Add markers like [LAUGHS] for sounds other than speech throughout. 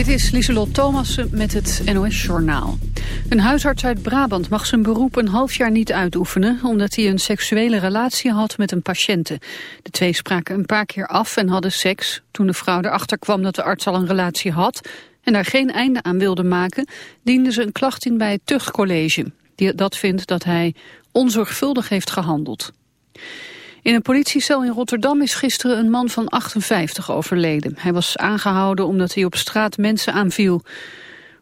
Dit is Lieselot Thomassen met het NOS-journaal. Een huisarts uit Brabant mag zijn beroep een half jaar niet uitoefenen... omdat hij een seksuele relatie had met een patiënte. De twee spraken een paar keer af en hadden seks. Toen de vrouw erachter kwam dat de arts al een relatie had... en daar geen einde aan wilde maken... diende ze een klacht in bij het. Die dat vindt dat hij onzorgvuldig heeft gehandeld. In een politiecel in Rotterdam is gisteren een man van 58 overleden. Hij was aangehouden omdat hij op straat mensen aanviel.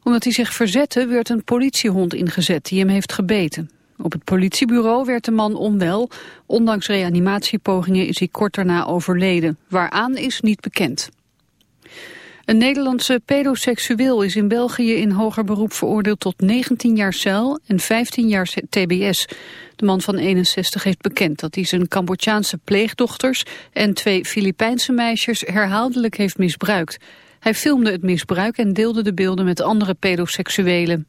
Omdat hij zich verzette werd een politiehond ingezet die hem heeft gebeten. Op het politiebureau werd de man onwel. Ondanks reanimatiepogingen is hij kort daarna overleden. Waaraan is niet bekend. Een Nederlandse pedoseksueel is in België in hoger beroep veroordeeld tot 19 jaar cel en 15 jaar tbs. De man van 61 heeft bekend dat hij zijn Cambodjaanse pleegdochters en twee Filipijnse meisjes herhaaldelijk heeft misbruikt. Hij filmde het misbruik en deelde de beelden met andere pedoseksuelen.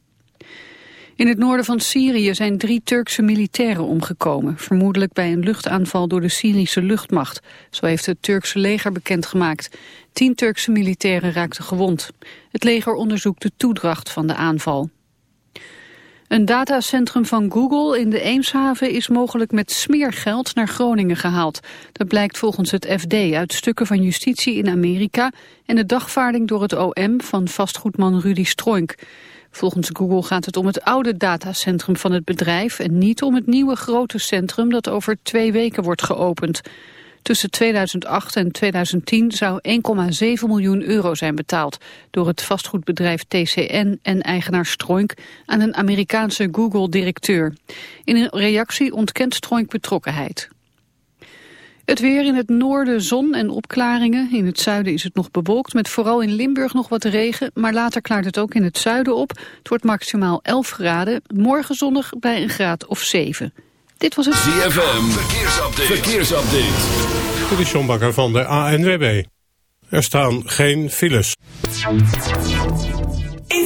In het noorden van Syrië zijn drie Turkse militairen omgekomen, vermoedelijk bij een luchtaanval door de Syrische luchtmacht. Zo heeft het Turkse leger bekendgemaakt. Tien Turkse militairen raakten gewond. Het leger onderzoekt de toedracht van de aanval. Een datacentrum van Google in de Eemshaven is mogelijk met smeergeld naar Groningen gehaald. Dat blijkt volgens het FD uit stukken van justitie in Amerika en de dagvaarding door het OM van vastgoedman Rudy Stroink. Volgens Google gaat het om het oude datacentrum van het bedrijf en niet om het nieuwe grote centrum dat over twee weken wordt geopend. Tussen 2008 en 2010 zou 1,7 miljoen euro zijn betaald door het vastgoedbedrijf TCN en eigenaar Stroink aan een Amerikaanse Google-directeur. In een reactie ontkent Stroink betrokkenheid. Het weer in het noorden zon en opklaringen. In het zuiden is het nog bewolkt met vooral in Limburg nog wat regen. Maar later klaart het ook in het zuiden op. Het wordt maximaal 11 graden. Morgen zonnig bij een graad of 7. Dit was het... ZFM, verkeersupdate. verkeersupdate. Dit is John Bakker van de ANWB. Er staan geen files. In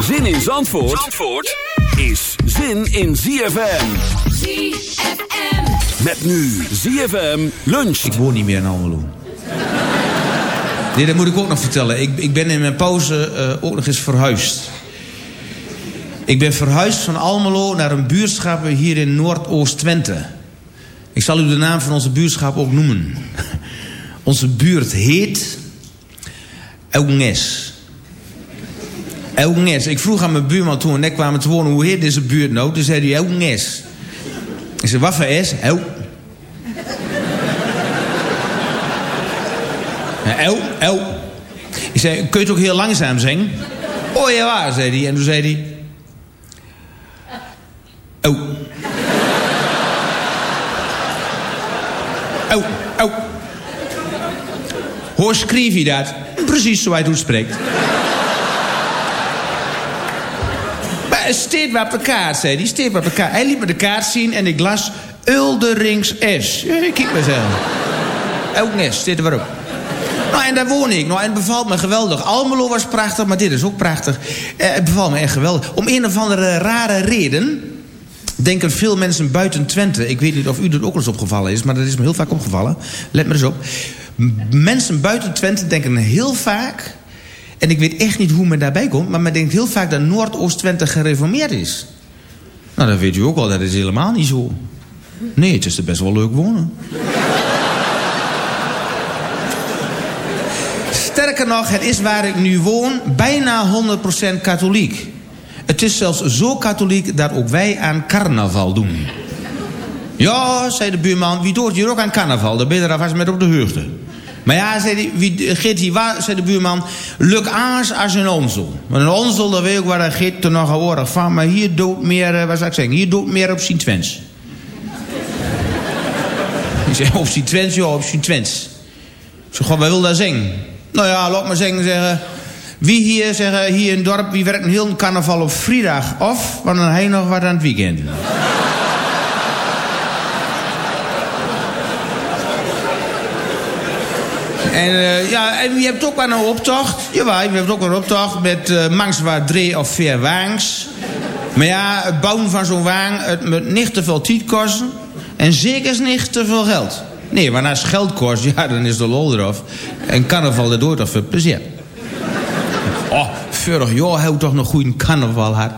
Zin in Zandvoort, Zandvoort is zin in ZFM. ZFM. Met nu ZFM luncht. Ik woon niet meer in Almelo. Nee, dat moet ik ook nog vertellen. Ik, ik ben in mijn pauze eh, ook nog eens verhuisd. Ik ben verhuisd van Almelo naar een buurtschap hier in Noordoost-Twente. Ik zal u de naam van onze buurtschap ook noemen. Onze buurt heet Elges. Ik vroeg aan mijn buurman toen we net kwamen te wonen... hoe heet deze buurt nou? Toen zei hij Elges. Ik zei, wat voor is? El. Ja, El, El. Ik zei, kun je het ook heel langzaam zingen? Oh ja, waar, zei hij. En toen zei hij... Oh. Oh, oh. Hoe schreef je dat? Precies zo hij het spreekt. Maar er staat wat op de kaart, zei. Staat wat op de kaart. Hij liet me de kaart zien en ik las Ulderings S. Ja, kijk maar zo. Ook nes, staat er waarop. Nou, en daar woon ik. Nou, en het bevalt me geweldig. Almelo was prachtig, maar dit is ook prachtig. Eh, het bevalt me echt geweldig. Om een of andere rare reden denken veel mensen buiten Twente... ik weet niet of u dat ook eens opgevallen is... maar dat is me heel vaak opgevallen. Let maar eens op. Mensen buiten Twente denken heel vaak... en ik weet echt niet hoe men daarbij komt... maar men denkt heel vaak dat Noordoost-Twente gereformeerd is. Nou, dat weet u ook al, dat is helemaal niet zo. Nee, het is er best wel leuk wonen. Sterker nog, het is waar ik nu woon bijna 100% katholiek. Het is zelfs zo katholiek dat ook wij aan carnaval doen. Ja, zei de buurman, wie doet hier ook aan carnaval? Dan ben je er alvast met op de heugde. Maar ja, zei, die, wie, hier waar, zei de buurman, luk aans als een onzel. Want een onzel, dat weet ik waar geet er nog een van. Maar hier doet meer, eh, wat zou ik zeggen, hier doet meer op zijn twens. [LAUGHS] Ik zei, op zijn twens, ja, op zijn twens. Ik zeg, wat wil dat zingen? Nou ja, laat maar zeggen, zeggen... Wie hier, zeggen, hier in het dorp, wie werkt een heel carnaval op vrijdag of... want dan hij nog wat aan het weekend. En, uh, ja, en je hebt ook wel een optocht. Jawel, je hebt ook een optocht met uh, waar drie of vier wangs, Maar ja, het bouwen van zo'n wang, het moet niet te veel tijd kosten. En zeker niet te veel geld. Nee, maar als geld kost, ja, dan is de lol eraf. En carnaval, dat hoort toch veel plezier. Oh, 40 jaar hou toch nog goed een carnaval had.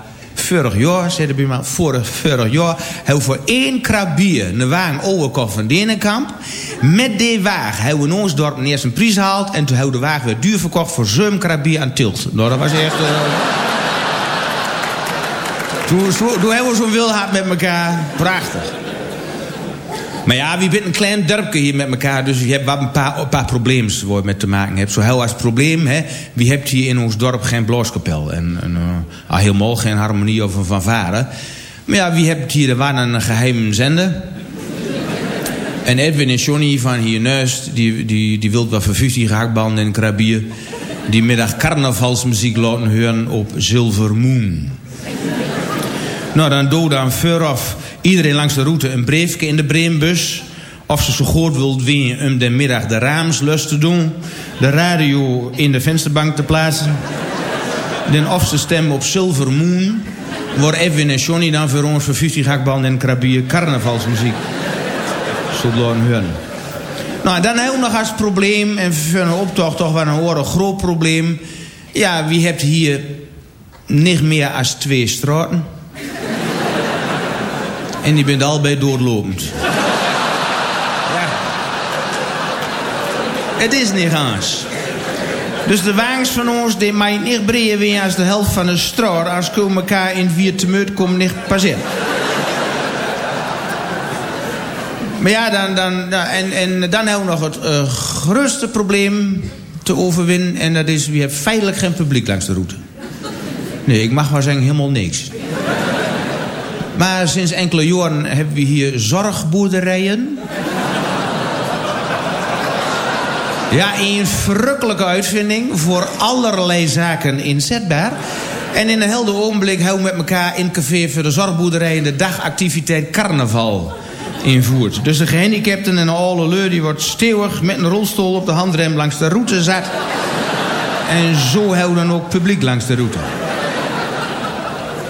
40 jaar, zei de buurman, voor 40 jaar... hebben voor één krabier een wagen overkocht van Denenkamp. Met die wagen hebben we in ons dorp eerst een prijs haalt en toen hebben we de wagen weer duur verkocht voor zo'n krabbier aan Tilt. Nou, dat was echt... Uh... toen, hebben we zo'n wil met elkaar. Prachtig. Maar ja, wie bent een klein dorpje hier met elkaar. Dus je hebt wel een paar, een paar problemen waar je met te maken hebt. Zo heel als probleem, hè. Wie hebt hier in ons dorp geen blaaskapel? En, en al helemaal geen harmonie of een fanfare. Maar ja, wie hebt hier de een geheim zender? En Edwin en Johnny van hier neust, die, die, die wil wel voor 50 gehaktbanden en krabier. Die middag carnavalsmuziek laten horen op Silver Moon. Nou, dan doe dan vooraf iedereen langs de route een briefje in de breinbus. Of ze zo goed wilt winnen om de middag de raamslus te doen. De radio in de vensterbank te plaatsen. Dan of ze stemmen op Silver Moon. Waar Edwin en Johnny dan voor ons 50 hakbanden en krabier carnavalsmuziek zullen horen. Nou, dan we nog als probleem, en voor een optocht toch wel een groot probleem. Ja, wie hebt hier niet meer als twee straten? En die bent allebei doorlopend. Ja. Het is niet gaans. Dus de wagens van ons, die mij niet breien weer als de helft van een straat. Als we elkaar in vier temuut komen niet passeren. Maar ja, dan, dan, en, en dan hebben we nog het uh, grootste probleem te overwinnen. En dat is, we hebben feitelijk geen publiek langs de route. Nee, ik mag maar zeggen, helemaal niks. Maar sinds enkele jaren hebben we hier zorgboerderijen. Ja, een verrukkelijke uitvinding voor allerlei zaken inzetbaar. En in een helder ogenblik hebben we met elkaar in café voor de zorgboerderijen de dagactiviteit carnaval invoert. Dus de gehandicapten en alle leur die wordt stevig met een rolstoel op de handrem langs de route zat. En zo we dan ook publiek langs de route.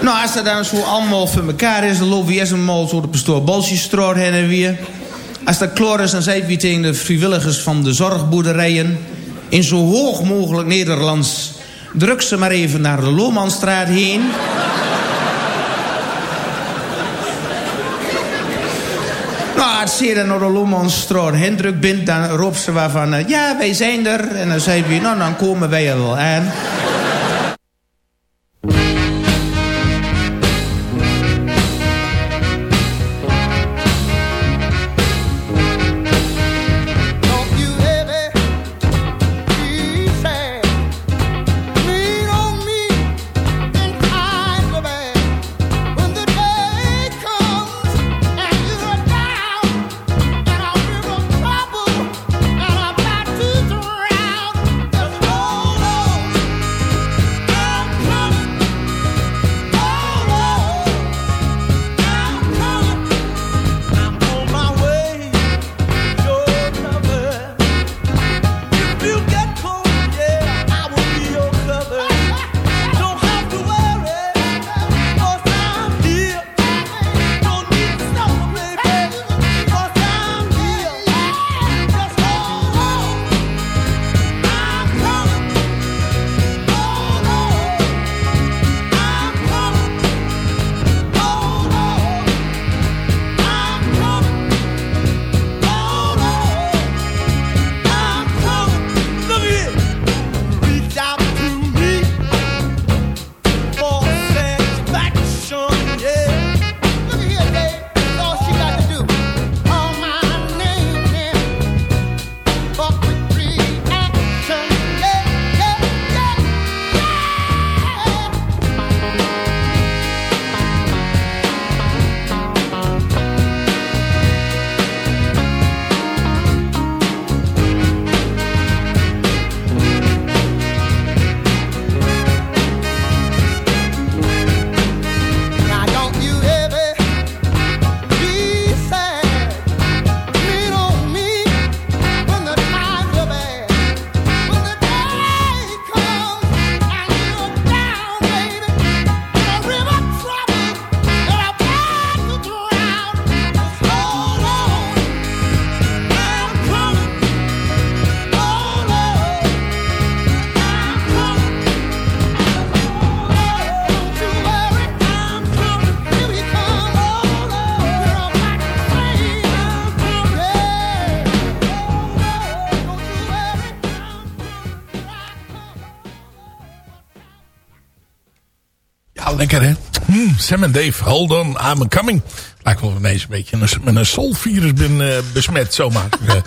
Nou, als dat dan zo allemaal voor elkaar is, dan lopen we eerst eenmaal zo de pastoor Balsjestraat heen en weer. Als dat klaar is, dan zei we tegen de vrijwilligers van de zorgboerderijen... in zo hoog mogelijk Nederlands... druk ze maar even naar de Lomanstraat heen... Nou, als ze dan naar de Lomanstraat heen druk bent... dan roept ze waar van... Uh, ja, wij zijn er. En dan zei we, nou, dan komen wij er wel aan. Sam en Dave, hold on, I'm coming. Lijkt wel ineens een beetje een, met een soulvirus ben uh, besmet, zomaar. [LAUGHS]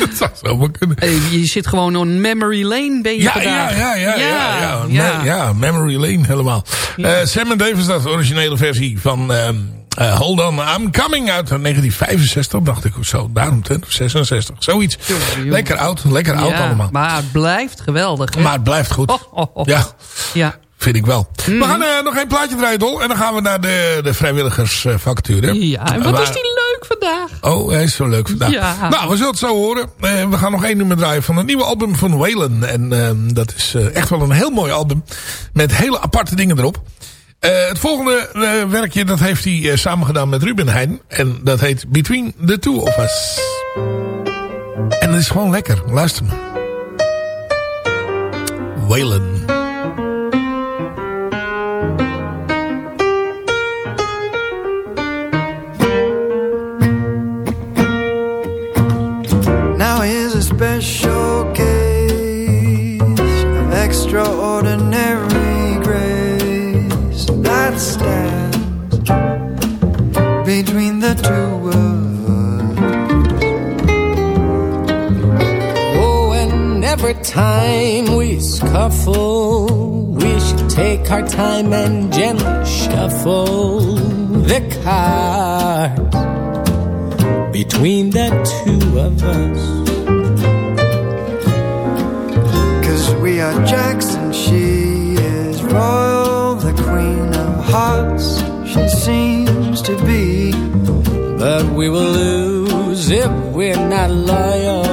dat zou zomaar kunnen. Hey, je zit gewoon on memory lane, ben je Ja, vandaag. ja, ja, ja, ja, ja, ja. Me- ja, Memory Lane helemaal. Eh, Sam en Dave is dat de originele versie van ehm, eh, Hold On, I'm Coming uit 1965, dacht ik of zo. Daarom, hè, 66, zoiets. Lekker oud, lekker oud allemaal. Maar het blijft geweldig. hè? Maar het blijft goed. Oh, oh, oh. Ja, Ja. Vind ik wel. Mhm. We gaan eh, nog één plaatje draaien, Dol. En dan gaan we naar de, de vrijwilligersvacature. Ja, en wat Waar- is die leuk vandaag? Oh, hij is zo leuk vandaag. Ja. Nou, we zullen het zo horen. Eh, we gaan nog één nummer draaien van het nieuwe album van Waylon. En eh, dat is eh, echt wel een heel mooi album. Met hele aparte dingen erop. Het volgende werkje, dat heeft hij samen gedaan met Ruben Heijn. En dat heet Between the Two of Us. En dat is gewoon lekker. Luister maar. Waylon. Extraordinary grace that stands between the two of us. Oh, and every time we scuffle, we should take our time and gently shuffle the cards between the two of us. We are Jackson, she is royal, the queen of hearts, she seems to be. But we will lose if we're not loyal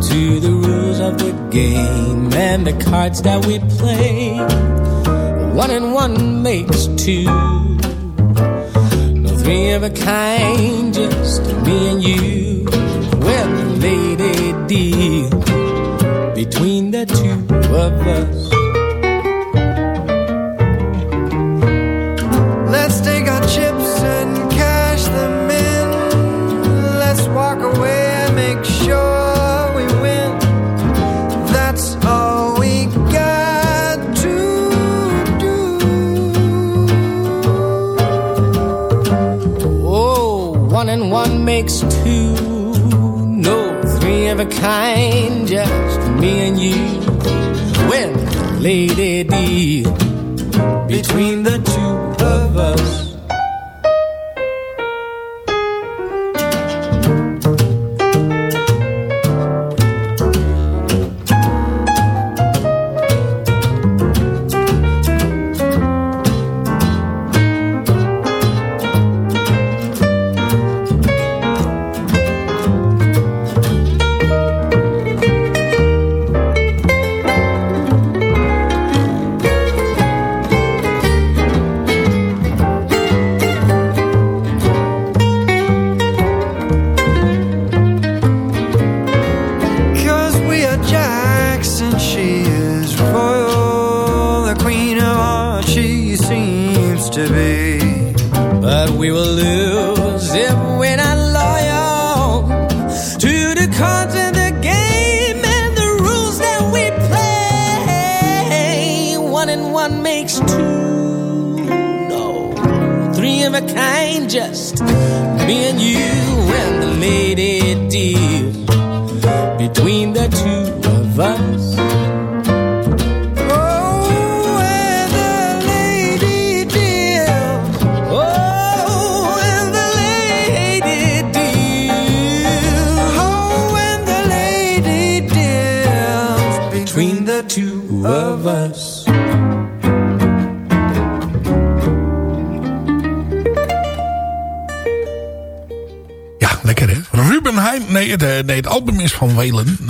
to the rules of the game and the cards that we play. One and one makes two. No three of a kind, just me and you. Us. Let's take our chips and cash them in. Let's walk away and make sure we win. That's all we got to do. Oh, one and one makes two. No three of a kind, just me and you. When the lady deal between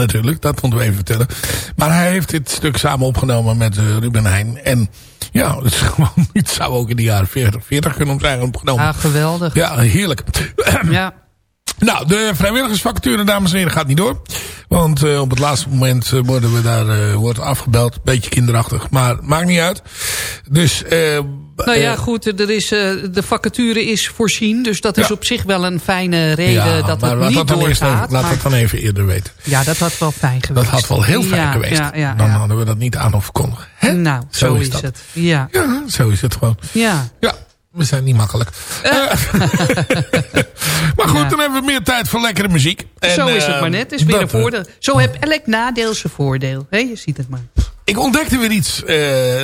natuurlijk. Dat moeten we even vertellen. Maar hij heeft dit stuk samen opgenomen met eh, Ruben Heijn. En ja, het, is [LAUGHS] gewoon, het zou ook in de jaren 40, 40 kunnen zijn opgenomen. Ah, geweldig. Ja, heerlijk. [CLEARS THROAT] Ja. Nou, de vrijwilligersvacature, dames en heren, gaat niet door. Want eh, op het laatste moment eh, worden we daar, wordt afgebeld. Beetje kinderachtig, maar maakt niet uit. Dus Nou ja, Eh, goed, er is, eh, de vacature is voorzien. Dus dat is Ja. op zich wel een fijne reden ja, dat het niet dat dan eerst even, doorgaat. laat maar- dat dan even eerder weten. Ja, dat had wel fijn geweest. Dat had wel heel fijn Ja, geweest. Ja, ja, dan hadden we dat niet aan hoeven kondigen. Hè? Nou, zo, Zo is het. Ja. Ja, zo is het gewoon. ja. Ja, we zijn niet makkelijk. Eh, [LAUGHS] maar goed, Ja. dan hebben we meer tijd voor lekkere muziek. En, zo is het eh, maar net. Is weer dat, een voordeel. Zo heb elk nadeel zijn voordeel. Hé, je ziet het maar. Ik ontdekte weer iets, eh,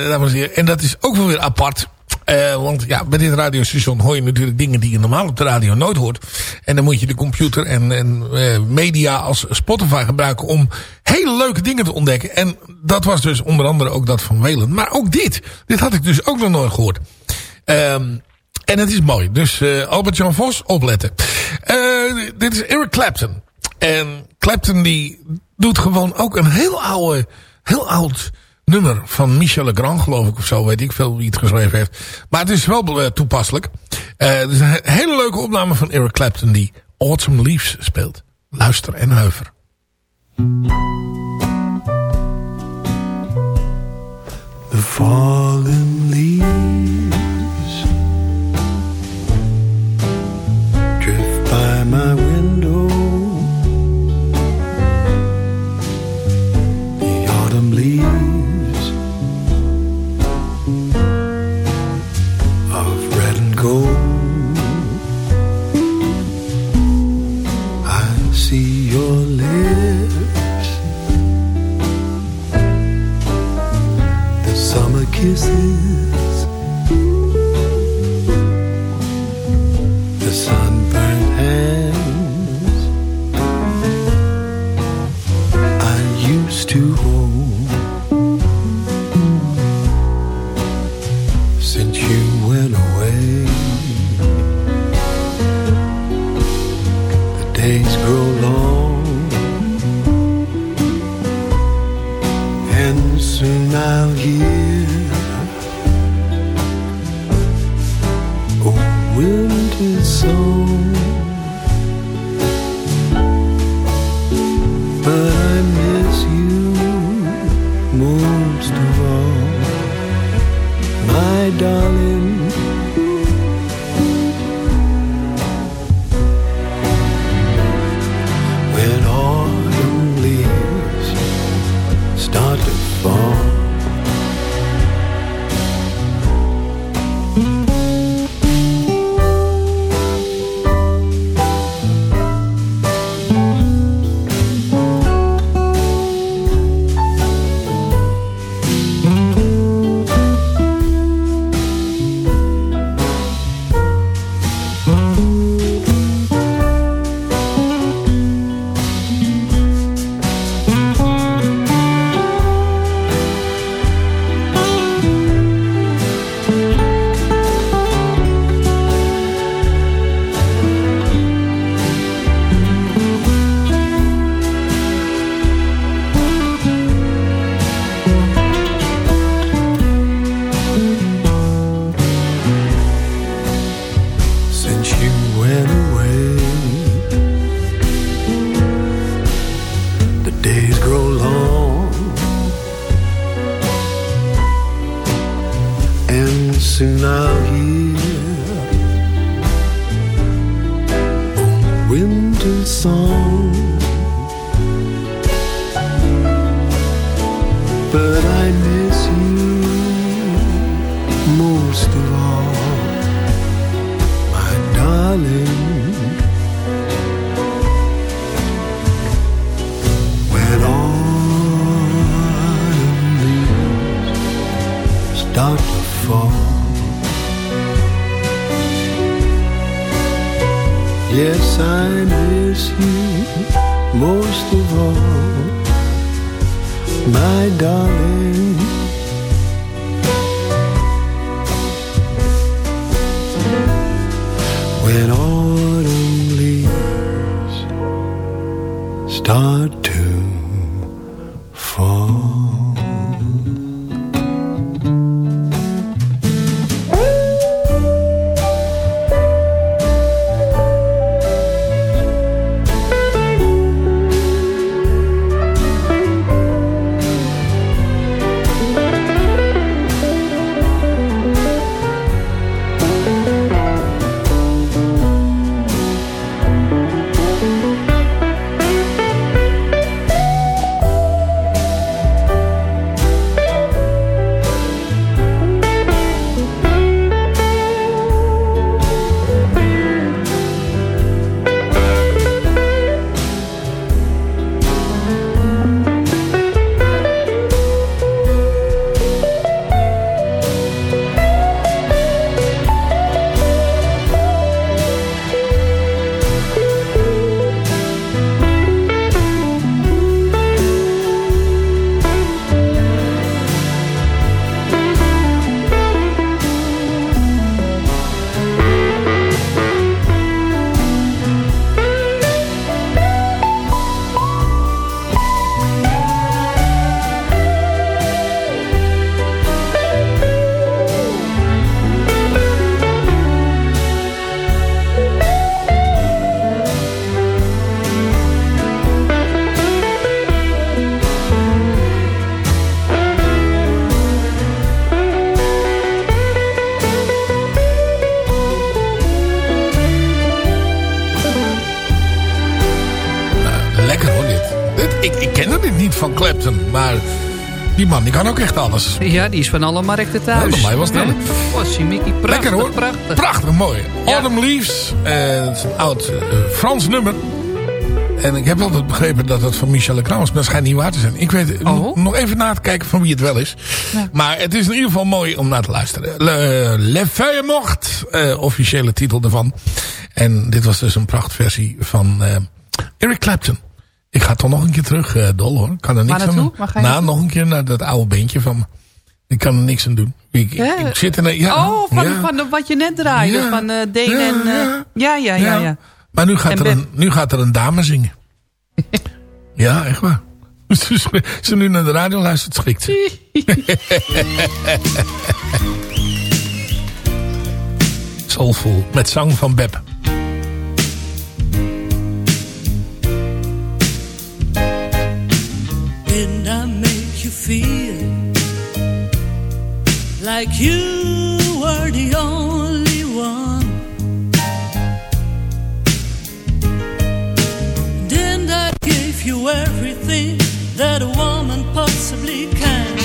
dames en heren. En dat is ook wel weer apart. Eh, want ja, bij dit radiostation hoor je natuurlijk dingen die je normaal op de radio nooit hoort. En dan moet je de computer en, en eh, media als Spotify gebruiken om hele leuke dingen te ontdekken. En dat was dus onder andere ook dat van Welen. Maar ook dit. Dit had ik dus ook nog nooit gehoord. Ehm, en het is mooi. Dus eh, Albert-Jan Vos, opletten. Dit is Eric Clapton. En Clapton die doet gewoon ook een heel oude, heel oud nummer van Michel Legrand, geloof ik, of zo. Weet ik veel wie het geschreven heeft. Maar het is wel eh, toepasselijk. Eh, het is een hele leuke opname van Eric Clapton die Autumn Leaves speelt. Luister en huiver. The fallen leaves drift by my and soon I'll hear a winter song. I miss you most of all, my darling. when autumn leaves start die man die kan ook echt alles. Ja, die is van alle markten thuis. Ja, mij was dat het. Oh, Mickey, prachtig, Lekker hoor. prachtig. Prachtig, mooi. Autumn Leaves. eh, is een oud eh, Frans nummer. En ik heb altijd begrepen dat het van Michel Legrand was. Maar dat schijnt niet waar te zijn. Ik weet Oh. nog even na te kijken van wie het wel is. Maar het is in ieder geval mooi om naar te luisteren. Le, Le Feuille eh, officiële titel ervan. En dit was dus een prachtversie van eh, Eric Clapton. Ik ga toch nog een keer terug, eh, Dol hoor. Ik Kan er niks aan doen. Nou, nog een keer naar dat oude beentje van me. Ik kan er niks aan doen. Ik, ik, Ja. ik zit er... Ja, oh, van, ja. van wat je net draaide. Van eh Deen Ja, en... eh, ja, ja, ja, ja. Maar nu gaat, En er een, nu gaat er een dame zingen. [LAUGHS] ja, echt waar. Als ze nu naar de radio luistert, schrikt ze. [LAUGHS] Soulful, met zang van Beb. Didn't I make you feel like you were the only one? Didn't I give you everything that a woman possibly can?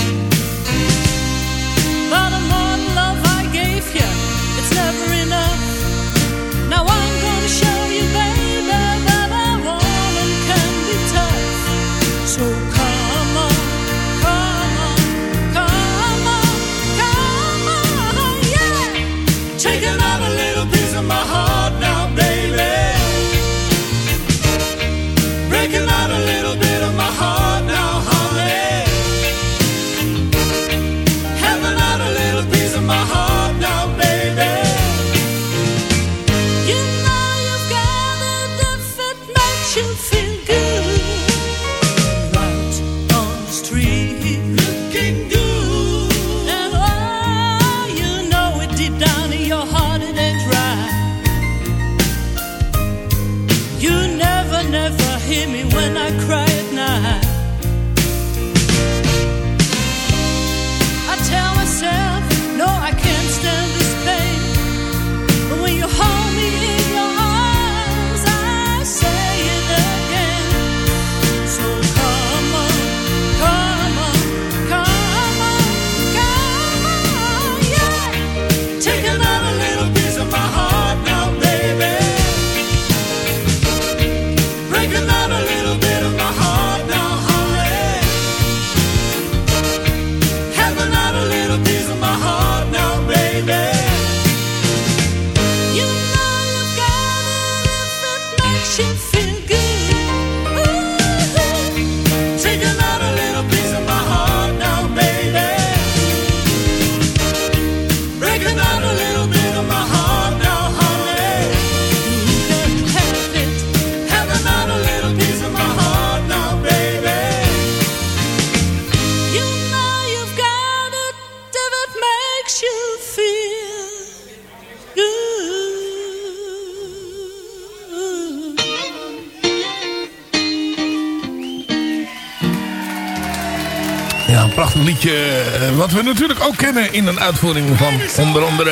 Eh, wat we natuurlijk ook kennen in een uitvoering van onder andere...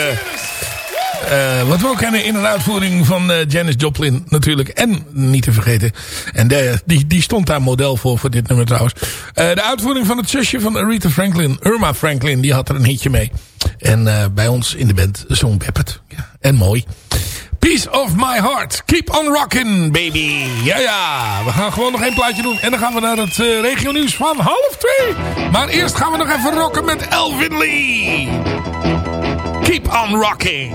eh, wat we ook kennen in een uitvoering van eh, Janis Joplin natuurlijk. En niet te vergeten. En die, die stond daar model voor, voor dit nummer trouwens. De uitvoering van het zusje van Aretha Franklin, Irma Franklin, die had er een hitje mee. En bij ons in de band zong het. Ja, en mooi. Piece of my heart. Keep on rockin', baby. Ja, ja. We gaan gewoon nog één plaatje doen. En dan gaan we naar het uh, regio nieuws van half twee. Maar eerst gaan we nog even rocken met Elvin Lee. Keep on rocking.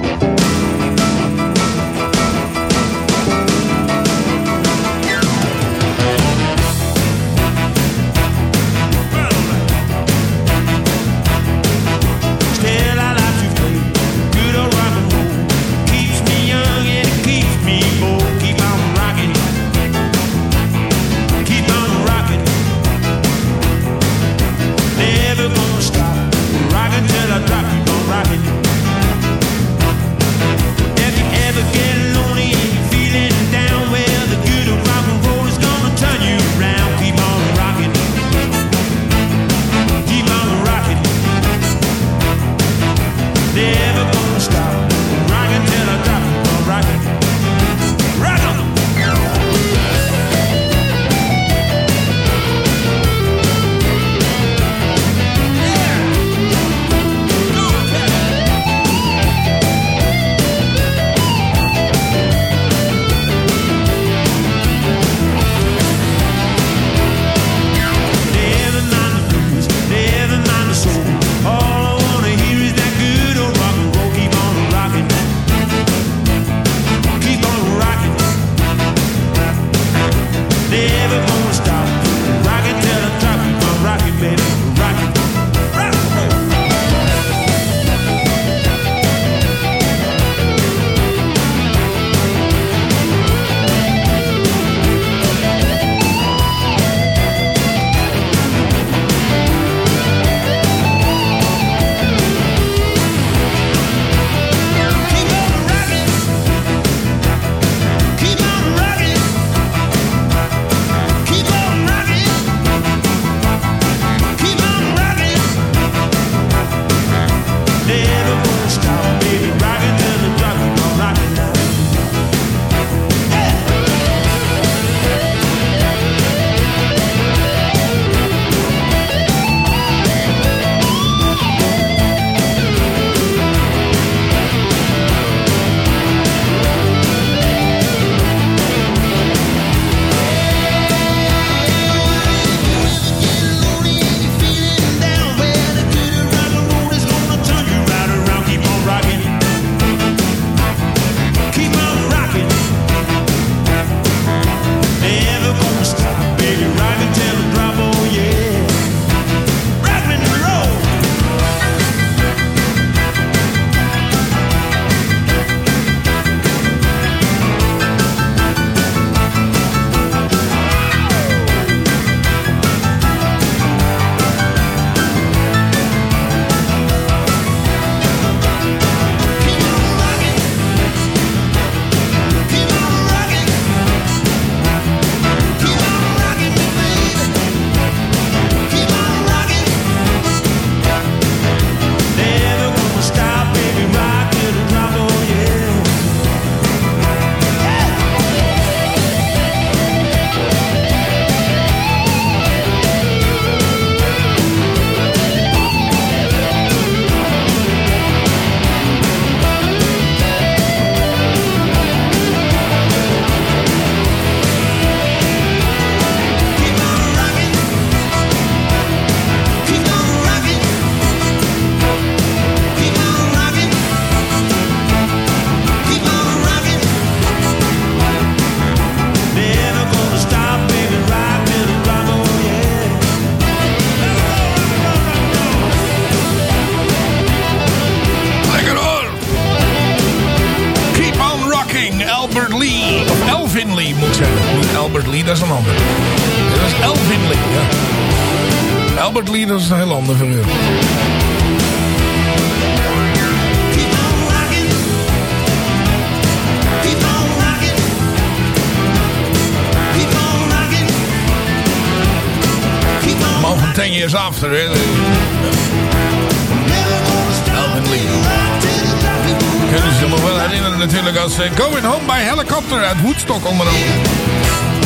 Woodstock onder andere.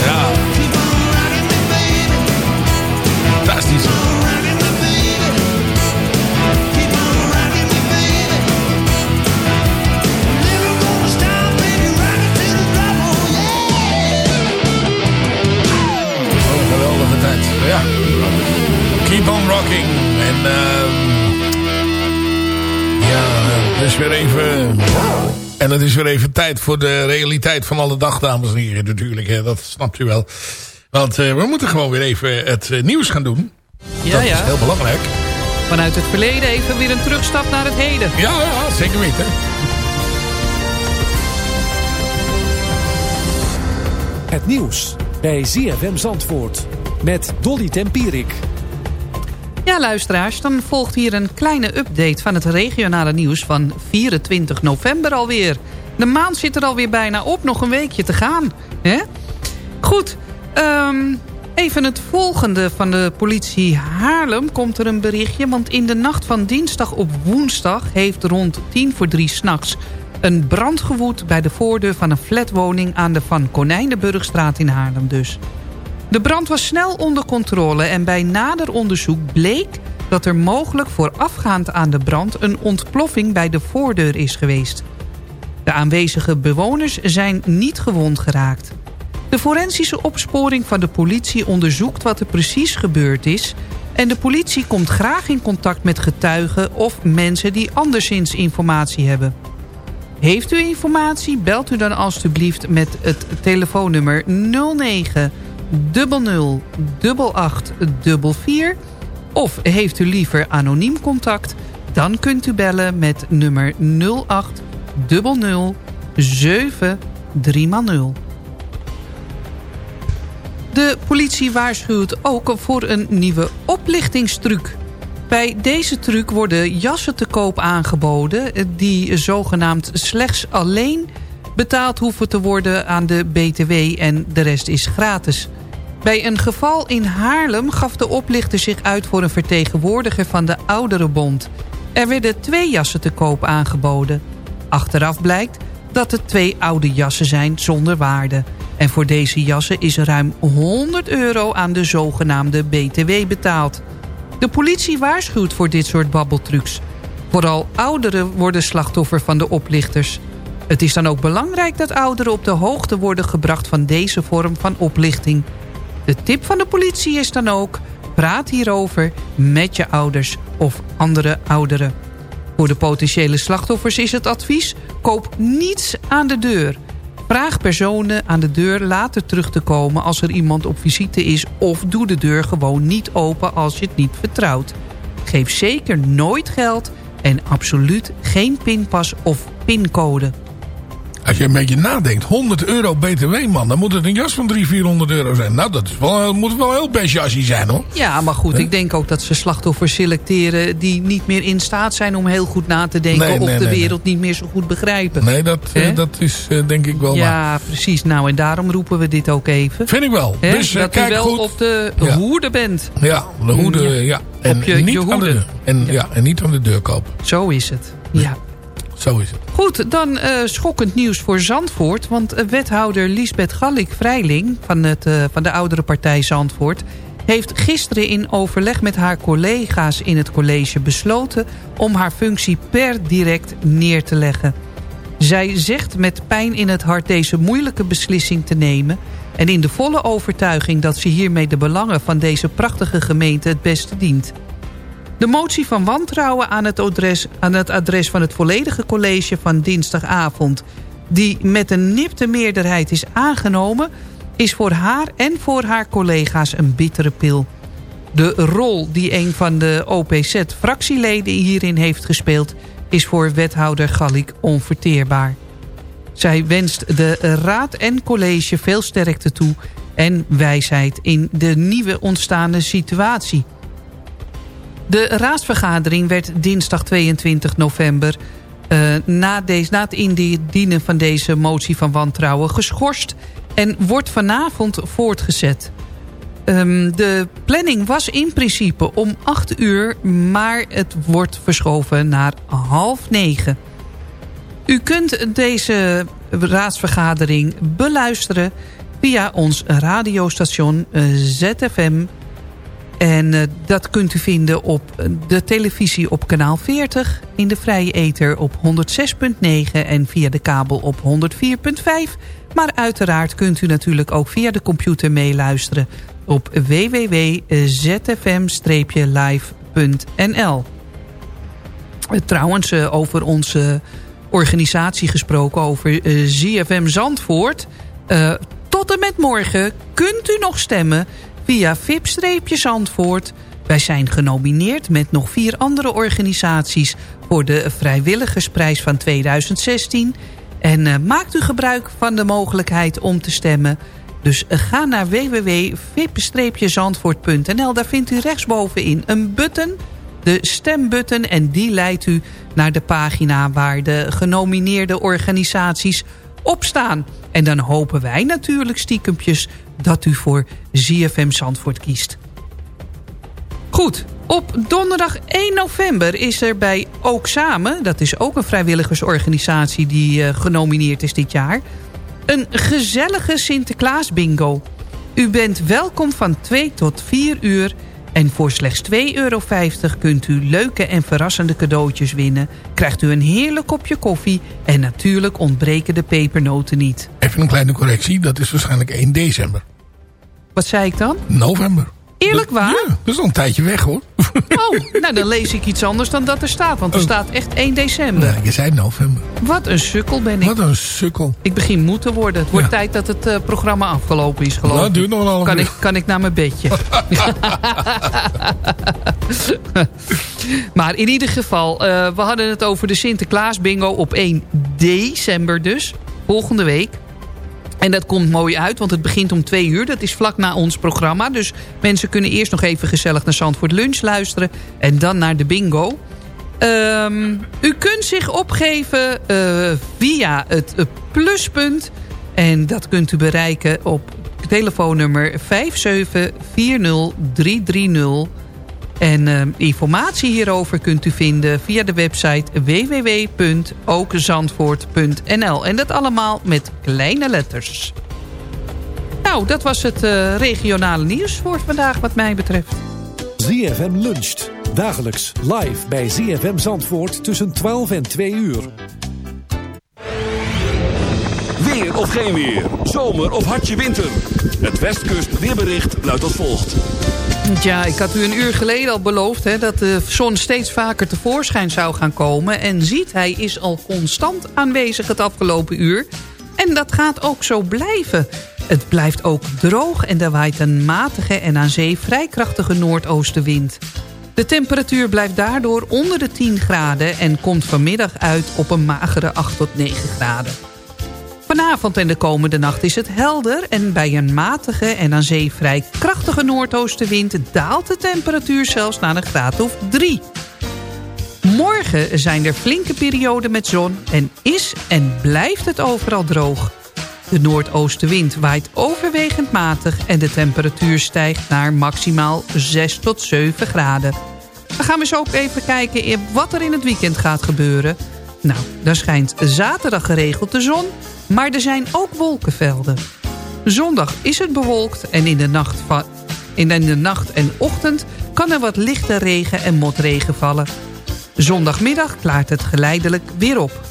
Ja. Fantastisch. Een geweldige tijd. Ja. Keep on rocking. En ehm ja, is weer even... En het is weer even tijd voor de realiteit van alle dag, dames en heren. Natuurlijk, hè, dat snapt u wel. Want eh, we moeten gewoon weer even het eh, nieuws gaan doen. Ja, dat ja. is heel belangrijk. Vanuit het verleden even weer een terugstap naar het heden. Ja, ja zeker weten. Het nieuws bij ZFM Zandvoort met Dolly Tempierik. Ja, luisteraars, dan volgt hier een kleine update van het regionale nieuws van 24 november alweer. De maand zit er alweer bijna op, nog een weekje te gaan. Hè? Goed, ehm, even het volgende van de politie Haarlem komt er een berichtje. Want in de nacht van dinsdag op woensdag heeft rond 10 voor 3 s'nachts... een brand gewoed bij de voordeur van een flatwoning aan de Van Konijnenburgstraat in Haarlem dus. De brand was snel onder controle en bij nader onderzoek bleek dat er mogelijk voorafgaand aan de brand een ontploffing bij de voordeur is geweest. De aanwezige bewoners zijn niet gewond geraakt. De forensische opsporing van de politie onderzoekt wat er precies gebeurd is... en de politie komt graag in contact met getuigen of mensen die anderszins informatie hebben. Heeft u informatie, belt u dan alstublieft met het telefoonnummer 09 00 8844 of heeft u liever anoniem contact, dan kunt u bellen met nummer 08 00 73 De politie waarschuwt ook voor een nieuwe oplichtingstruc. Bij deze truc worden jassen te koop aangeboden... die zogenaamd slechts alleen betaald hoeven te worden aan de BTW en de rest is gratis. Bij een geval in Haarlem gaf de oplichter zich uit voor een vertegenwoordiger van de Ouderenbond. Er werden twee jassen te koop aangeboden. Achteraf blijkt dat het twee oude jassen zijn zonder waarde. En voor deze jassen is ruim 100 euro aan de zogenaamde BTW betaald. De politie waarschuwt voor dit soort babbeltrucs. Vooral ouderen worden slachtoffer van de oplichters. Het is dan ook belangrijk dat ouderen op de hoogte worden gebracht van deze vorm van oplichting. De tip van de politie is dan ook... praat hierover met je ouders of andere ouderen. Voor de potentiële slachtoffers is het advies... koop niets aan de deur. Vraag personen aan de deur later terug te komen als er iemand op visite is... of doe de deur gewoon niet open als je het niet vertrouwt. Geef zeker nooit geld en absoluut geen pinpas of pincode. Als je een beetje nadenkt, 100 euro btw man, dan moet het een jas van 300, 400 euro zijn. Nou, dat is wel, moet wel een heel best jasje zijn hoor. Ja, maar goed, ik denk ook dat ze slachtoffers selecteren... die niet meer in staat zijn om heel goed na te denken... Nee, of nee, de nee, wereld niet meer zo goed begrijpen. Nee, dat, eh, dat is eh, denk ik wel waar. Ja, precies. Nou, en daarom roepen we dit ook even. Vind ik wel. Dus eh, dat kijk u wel goed. op de Ja. hoede bent. Ja, de hoede, Ja. ja. En, Op je- niet je aan de deur. En, ja. en niet aan de deur kopen. Zo is het. Ja. Zo is het. Goed, dan eh, schokkend nieuws voor Zandvoort. Want eh, wethouder Lisbeth Gallik-Vrijling van, eh, van de oudere partij Zandvoort... heeft gisteren in overleg met haar collega's in het college besloten... om haar functie per direct neer te leggen. Zij zegt met pijn in het hart deze moeilijke beslissing te nemen... en in de volle overtuiging dat ze hiermee de belangen van deze prachtige gemeente het beste dient... De motie van wantrouwen aan het, adres, aan het adres van het volledige college van dinsdagavond... die met een nipte meerderheid is aangenomen... is voor haar en voor haar collega's een bittere pil. De rol die een van de OPZ-fractieleden hierin heeft gespeeld... is voor wethouder Gallik onverteerbaar. Zij wenst de raad en college veel sterkte toe... en wijsheid in de nieuwe ontstaande situatie. De raadsvergadering werd dinsdag 22 november... Uh, na, deze, na het indienen van deze motie van wantrouwen geschorst... en wordt vanavond voortgezet. Um, de planning was in principe om 8 uur... maar het wordt verschoven naar half negen. U kunt deze raadsvergadering beluisteren... via ons radiostation uh, ZFM en uh, dat kunt u vinden op de televisie op kanaal 40... in de vrije ether op 106.9 en via de kabel op 104.5. Maar uiteraard kunt u natuurlijk ook via de computer meeluisteren... op www.zfm-live.nl Trouwens, uh, over onze organisatie gesproken, over ZFM Zandvoort... tot en met morgen kunt u nog stemmen via VIP-Zandvoort. Wij zijn genomineerd met nog vier andere organisaties... voor de Vrijwilligersprijs van 2016. En uh, maakt u gebruik van de mogelijkheid om te stemmen... Dus ga naar www.vip-zandvoort.nl. Daar vindt u rechtsbovenin een button, de stembutton. En die leidt u naar de pagina waar de genomineerde organisaties op staan. En dan hopen wij natuurlijk stiekempjes dat u voor ZFM Zandvoort kiest. Goed, op donderdag 1 november is er bij Ook Samen... dat is ook een vrijwilligersorganisatie die uh, genomineerd is dit jaar... een gezellige Sinterklaas bingo. U bent welkom van 2 tot 4 uur... En voor slechts 2,50 euro kunt u leuke en verrassende cadeautjes winnen. Krijgt u een heerlijk kopje koffie en natuurlijk ontbreken de pepernoten niet. Even een kleine correctie, dat is waarschijnlijk 1 december. Wat zei ik dan? November. Eerlijk waar? Ja, dat is al een tijdje weg hoor. Oh, nou dan lees ik iets anders dan dat er staat. Want er Oh. staat echt 1 december. Nee, je zei november. Wat een sukkel ben ik. Wat een sukkel. Ik begin moe te worden. Het wordt Ja. tijd dat het eh, programma afgelopen is geloof Nou, ik. het duurt nog een half kan uur. ik, kan ik naar mijn bedje. [LAUGHS] maar in ieder geval, eh, we hadden het over de Sinterklaas bingo op 1 december dus. Volgende week. En dat komt mooi uit, want het begint om twee uur. Dat is vlak na ons programma. Dus mensen kunnen eerst nog even gezellig naar Zandvoort Lunch luisteren. En dan naar de bingo. Ehm, u kunt zich opgeven eh, via het pluspunt. En dat kunt u bereiken op telefoonnummer 5740330. En eh, informatie hierover kunt u vinden via de website www.ookzandvoort.nl. En dat allemaal met kleine letters. Nou, dat was het eh, regionale nieuws voor vandaag wat mij betreft. ZFM luncht. Dagelijks live bij ZFM Zandvoort tussen 12 en 2 uur. Of geen weer. Zomer of hartje winter. Het Westkust weerbericht luidt als volgt. Ja, ik had u een uur geleden al beloofd hè, dat de zon steeds vaker tevoorschijn zou gaan komen. En ziet, hij is al constant aanwezig het afgelopen uur. En dat gaat ook zo blijven. Het blijft ook droog en er waait een matige en aan zee vrij krachtige noordoostenwind. De temperatuur blijft daardoor onder de 10 graden en komt vanmiddag uit op een magere 8 tot 9 graden. Vanavond en de komende nacht is het helder... en bij een matige en aan zee vrij krachtige noordoostenwind... daalt de temperatuur zelfs naar een graad of 3. Morgen zijn er flinke perioden met zon... en is en blijft het overal droog. De noordoostenwind waait overwegend matig... en de temperatuur stijgt naar maximaal 6 tot 7 graden. Dan gaan we ook even kijken wat er in het weekend gaat gebeuren... Nou, daar schijnt zaterdag geregeld de zon, maar er zijn ook wolkenvelden. Zondag is het bewolkt en in de nacht, in de nacht en ochtend kan er wat lichte regen en motregen vallen. Zondagmiddag klaart het geleidelijk weer op.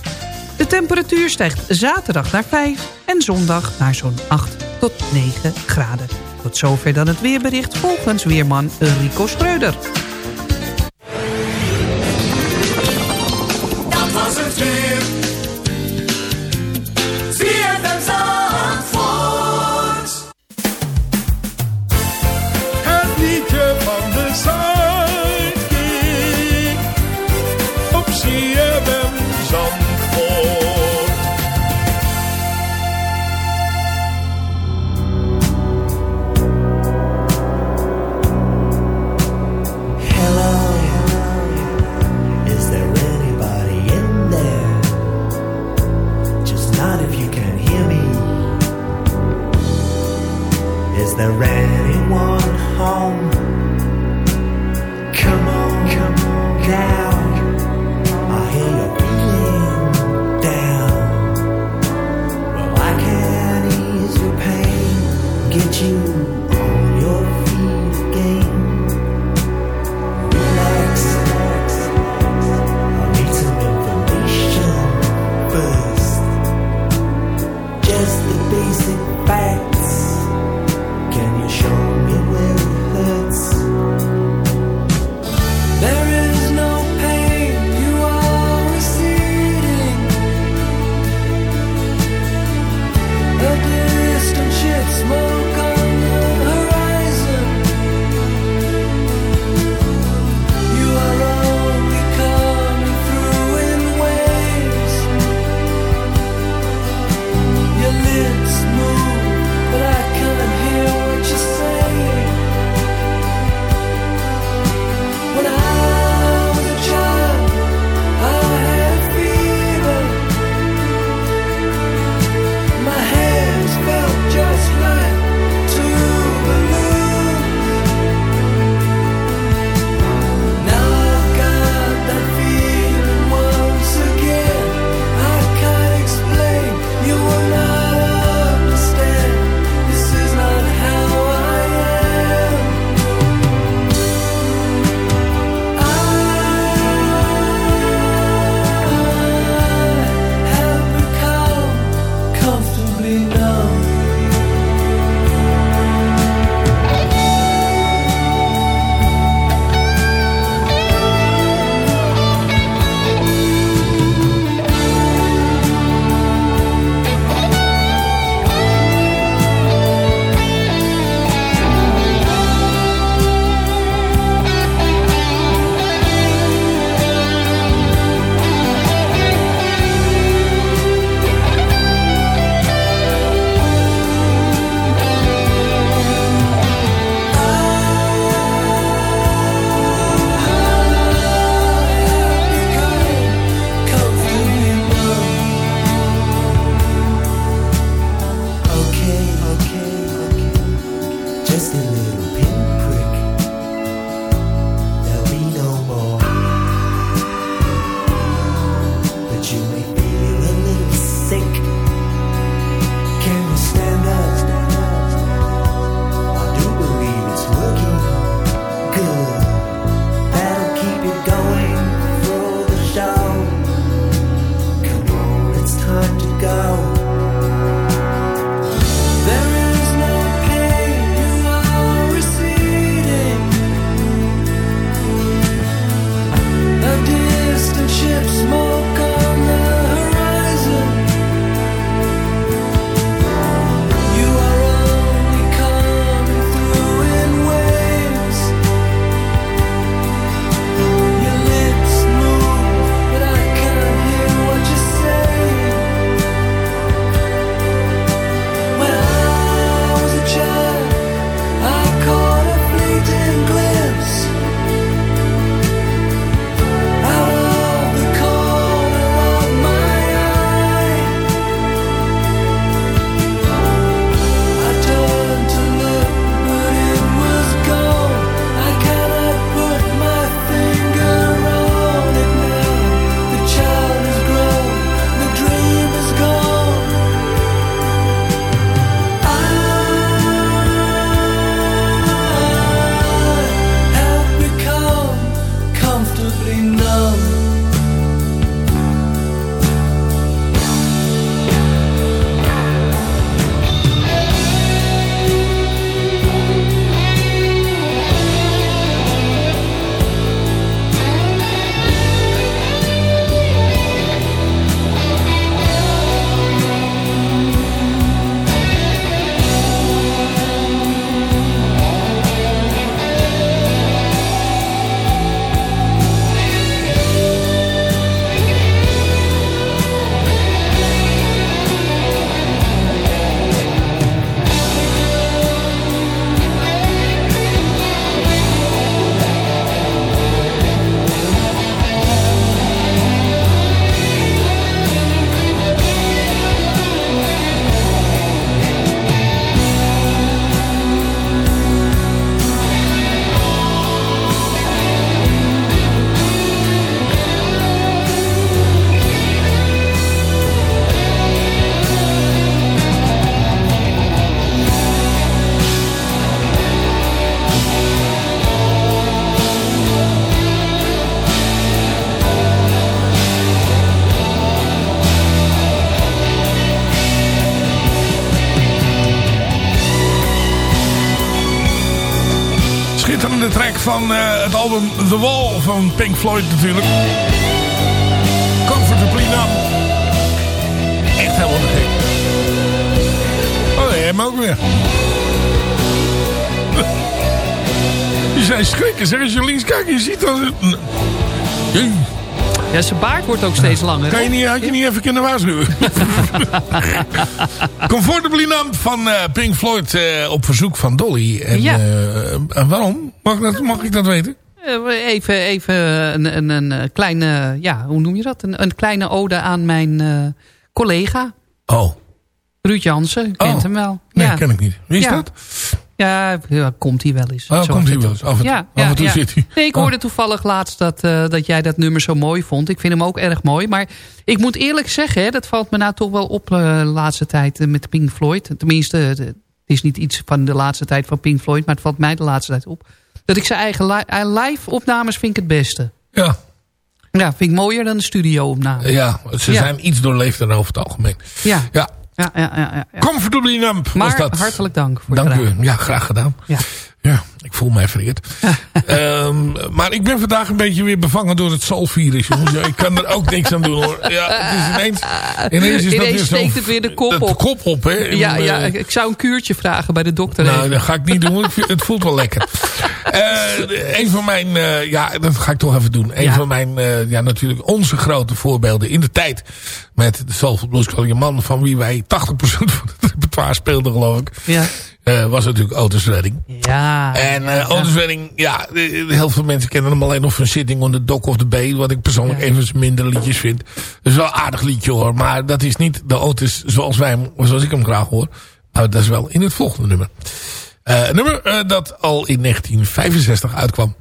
De temperatuur stijgt zaterdag naar 5 en zondag naar zo'n 8 tot 9 graden. Tot zover dan het weerbericht volgens weerman Rico Schreuder. Bekende track van eh, het album The Wall van Pink Floyd natuurlijk. Comfortably Numb. Echt helemaal gek. Oh nee, hem ook weer. [LAUGHS] Je zijn schrikken. Als je links kijkt, je ziet dat... Jee. Ja, zijn baard wordt ook steeds langer. Kan je niet, had je niet even kunnen waarschuwen? [LAUGHS] Comfortably Numb van eh, Pink Floyd eh, op verzoek van Dolly. En, Ja. en waarom? Mag ik dat, mag ik dat weten? Even, even een, een, een kleine, ja, hoe noem je dat? Een, een kleine ode aan mijn collega. Oh. Ruud Jansen, u kent Oh. hem wel. Nee, ja. ken ik niet. Wie is Ja. dat? Ja, komt hij wel eens. Oh, Zo komt hij wel eens. Af en toe, Ja, af en toe ja. zit hij. Nee, ik Oh. hoorde toevallig laatst dat, eh, dat jij dat nummer zo mooi vond. Ik vind hem ook erg mooi. Maar ik moet eerlijk zeggen, hè, dat valt me nou toch wel op eh, de laatste tijd eh, met Pink Floyd. Tenminste, het is niet iets van de laatste tijd van Pink Floyd, maar het valt mij de laatste tijd op. Dat ik zijn eigen li- live opnames vind ik het beste. Ja. Ja, vind ik mooier dan de studio opname. Ja, ze zijn iets doorleefder over het algemeen. Ja. Ja. Ja, ja, ja, ja. Comfortably Numb was Maar dat. hartelijk dank voor Dank u. Ja, graag gedaan. Ja. Ja, ik voel mij vereerd. [LAUGHS] Ehm, maar ik ben vandaag een beetje weer bevangen door het. Ja, ik kan er ook niks aan doen hoor. Ja, het is ineens, ineens is steekt het weer de kop de op. kop op, hè. Ja, ja, eh, ik zou een kuurtje vragen bij de dokter. Nou, even. dat ga ik niet doen. Het voelt wel lekker. Eh, een van mijn, eh, ja, dat ga ik toch even doen. Een Ja. van mijn, ja, natuurlijk onze grote voorbeelden in de tijd. Met de Soulful Blues. Een man van wie wij 80% van het repertoire speelden, geloof ik. Ja. Eh, was natuurlijk Otis Redding. Ja. En eh Otis Redding, ja, heel veel mensen kennen hem alleen nog van Sitting on the Dock of the Bay. Wat ik persoonlijk even zijn minder liedjes vind. Dat is wel een aardig liedje hoor. Maar dat is niet de Otis zoals, wij, hem- zoals ik hem graag hoor. Maar dat is wel in het volgende nummer. Een nummer dat al in 1965 uitkwam.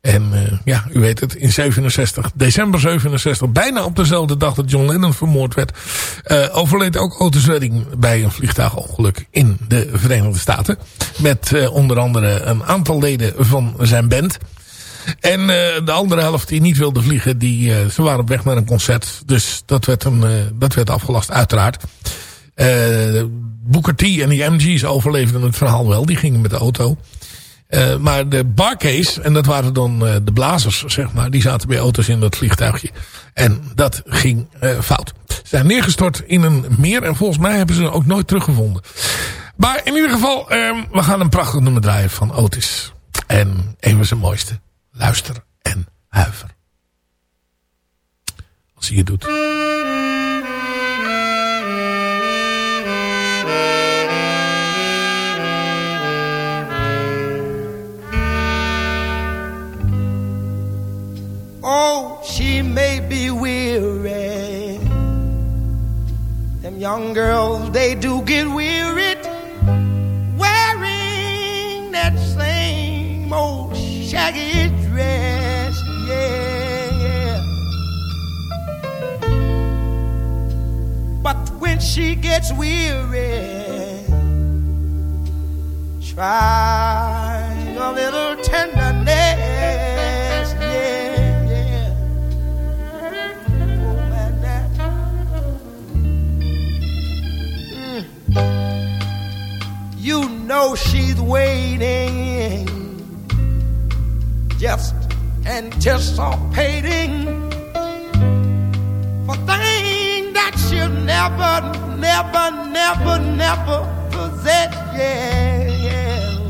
En eh, ja, u weet het, in 67, december 67, bijna op dezelfde dag dat John Lennon vermoord werd, eh, overleed ook Otis Redding bij een vliegtuigongeluk in de Verenigde Staten. Met eh, onder andere een aantal leden van zijn band. En de andere helft die niet wilde vliegen, die, ze waren op weg naar een concert. Dus dat werd, een, dat werd afgelast, uiteraard. Booker T en die MG's overleefden het verhaal wel. Die gingen met de auto. Eh, maar de barcase, en dat waren dan eh, de blazers, zeg maar, die zaten bij auto's in dat vliegtuigje. En dat ging eh, fout. Ze zijn neergestort in een meer en volgens mij hebben ze ze ook nooit teruggevonden. Maar in ieder geval, ehm, we gaan een prachtig nummer draaien van Otis. En een van zijn mooiste. Luister en huiver. Als hij het doet. She may be weary. Them young girls, they do get weary wearing that same old shaggy dress. Yeah, yeah. But when she gets weary, try a little tenderness. Know she's waiting, just anticipating for things that she'll never, never, never, never possess. Yeah, yeah.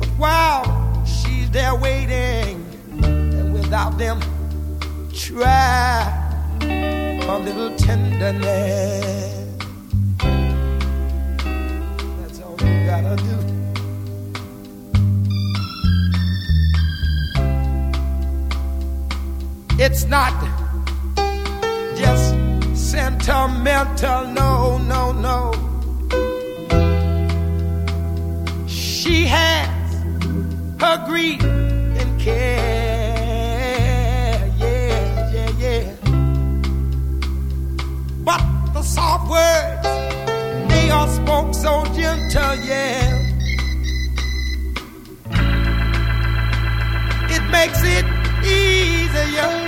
But while she's there waiting, and without them, try a little tenderness. It's not just sentimental, no, no, no. She has her grief and care, yeah, yeah, yeah. But the soft words, they are spoke so gentle, yeah. It makes it easier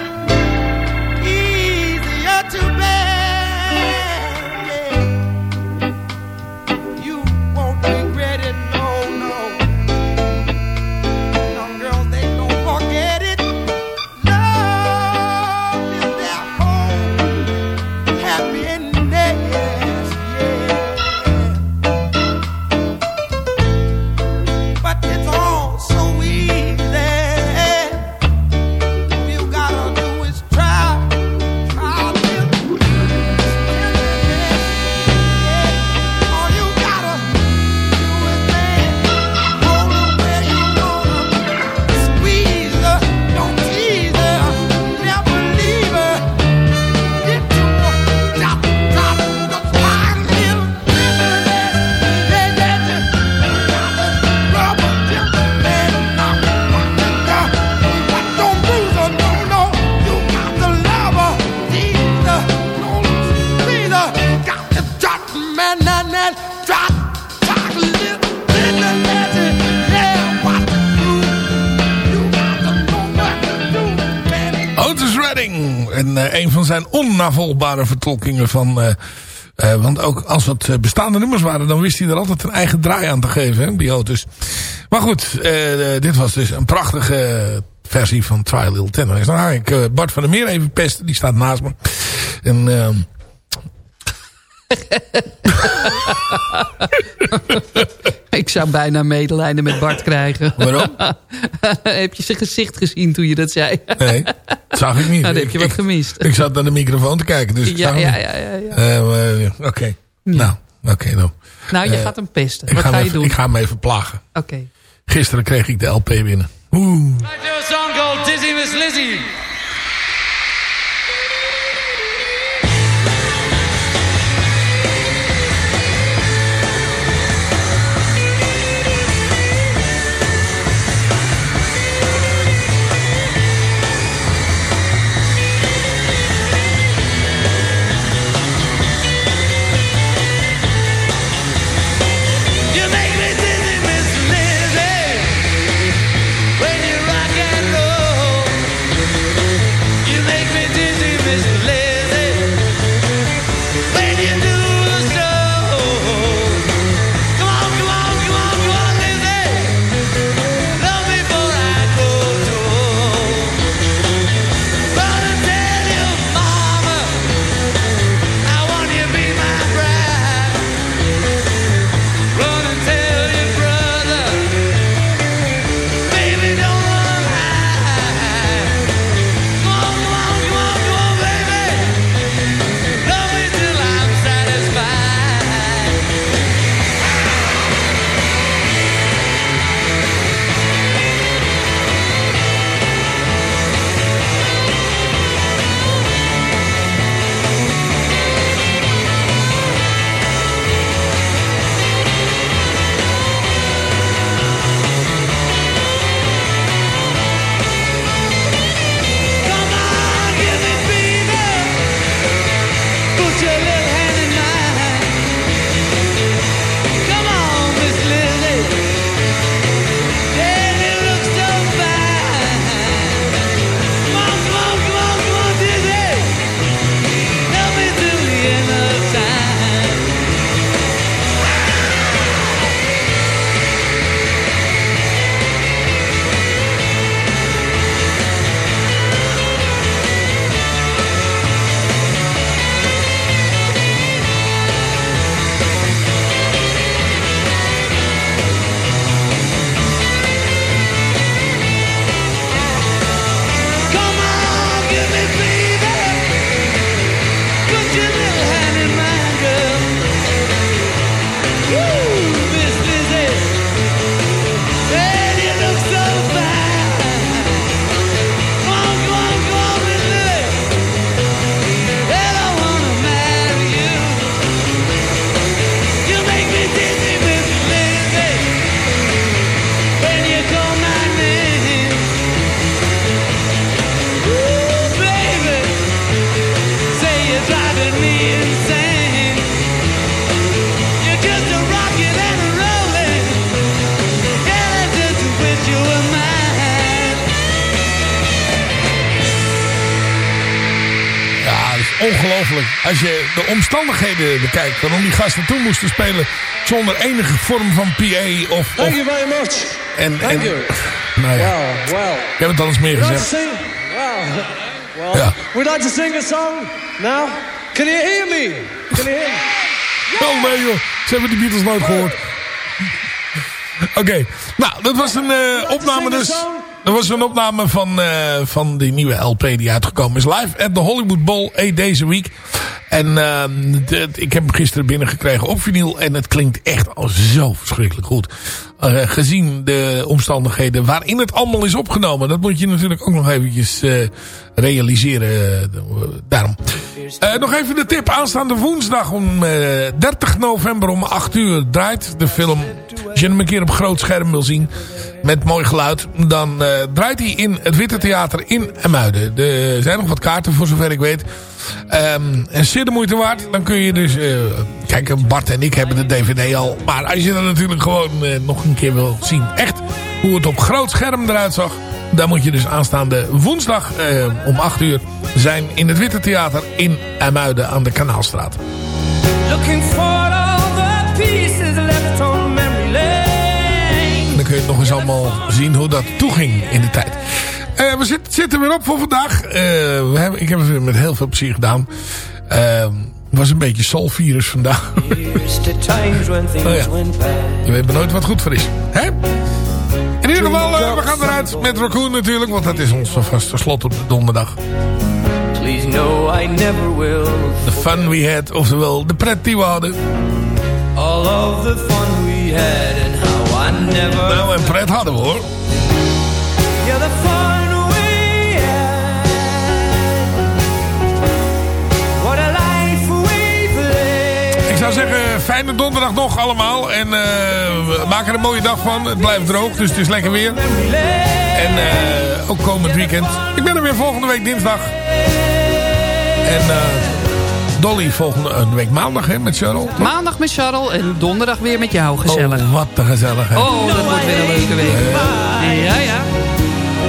zijn onnavolgbare vertolkingen van... eh, eh, want ook als het eh, bestaande nummers waren... dan wist hij er altijd een eigen draai aan te geven, hè, die Otis. Maar goed, dit was dus een prachtige versie van Try a Little. Dan ga ik Bart van der Meer even pesten. Die staat naast me. En... [LAUGHS] [LAUGHS] Ik zou bijna medelijden met Bart krijgen. Waarom? [LAUGHS] heb je zijn gezicht gezien toen je dat zei? Nee, dat zag ik niet. Nou, [LAUGHS] dan heb je Ik- wat gemist. Ik zat naar de microfoon te kijken, dus ik Ja, zag hem ja, niet. ja, ja, ja. Eh, maar, eh, Oké, nou, oké dan. Nou, je Eh, gaat hem pesten. Ik Wat ga, je even, doen? ik ga hem even plagen. Oké. Gisteren kreeg ik de LP binnen. Oeh. I do a song called Dizzy Miss Lizzy. Als je de omstandigheden bekijkt waarom die gasten toen moesten spelen zonder enige vorm van PA of... Thank of you very much. en, Thank en, you. Nou ja, Well, well. ik heb het al eens meer like gezegd. sing? Well, well. Ja. You like to sing a song now? Can you hear me? Can you hear me? Oh nee joh, ze hebben die Beatles nooit gehoord. Oké, nou dat was een eh, opname dus. Dat was een opname van, eh, van die nieuwe LP die uitgekomen is. Live at the Hollywood Bowl eh, deze week. En de- ik heb hem gisteren binnengekregen op vinyl. En het klinkt echt al zo verschrikkelijk goed. Eh, gezien de omstandigheden waarin het allemaal is opgenomen. Dat moet je natuurlijk ook nog eventjes eh, realiseren. eh, daarom. Nog even de tip. Aanstaande woensdag om eh, 30 november om 8 uur draait de film. Als je hem een keer op groot scherm wil zien. Met mooi geluid. Dan draait hij in het Witte Theater in Emuiden. Er zijn nog wat kaarten voor zover ik weet. Ehm, en zeer de moeite waard. Dan kun je dus... kijk, Bart en ik hebben de DVD al. Maar als je dat natuurlijk gewoon nog een keer wil zien. Echt hoe het op groot scherm eruit zag. Dan moet je dus aanstaande woensdag eh, om 8 uur zijn in het Witte Theater in IJmuiden aan de Kanaalstraat. En dan kun je het nog eens allemaal zien hoe dat toeging in de tijd. Eh, we zit, zitten weer op voor vandaag. Eh, we hebben, ik heb het weer met heel veel plezier gedaan. Eh, was een beetje soulvirus vandaag. Ja. Je weet maar nooit wat goed voor is. Hè? In ieder geval, eh, we gaan eruit met Raccoon natuurlijk. Want dat is ons vaste slot op de donderdag. Please know I never will. De fun we had, oftewel de pret die we hadden. All of the fun we had and how I never. Nou, en pret hadden we hoor. Yeah, the fun zou zeggen, fijne donderdag nog allemaal. En eh, we maken er een mooie dag van. Het blijft droog, dus het is lekker weer. En eh, ook komend weekend. Ik ben er weer volgende week dinsdag. En eh, Dolly volgende eh, week maandag hè, met Cheryl. Maandag met Charles en donderdag weer met jou gezellig. Oh, wat een gezelligheid. Oh, dat wordt weer een leuke week. Ja, ja.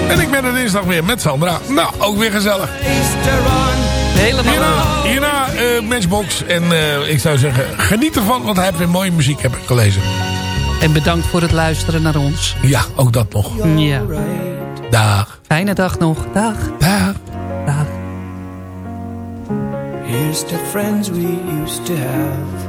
En ik ben er dinsdag weer met Sandra. Nou, ook weer gezellig. Helemaal Hierna, hierna eh, Matchbox. En eh, ik zou zeggen, geniet ervan. Want hij heeft weer mooie muziek, heb ik gelezen. En bedankt voor het luisteren naar ons. Ja, ook dat nog. Ja. Dag. Fijne dag nog. Dag. Dag. Dag. Here's to friends we used to have.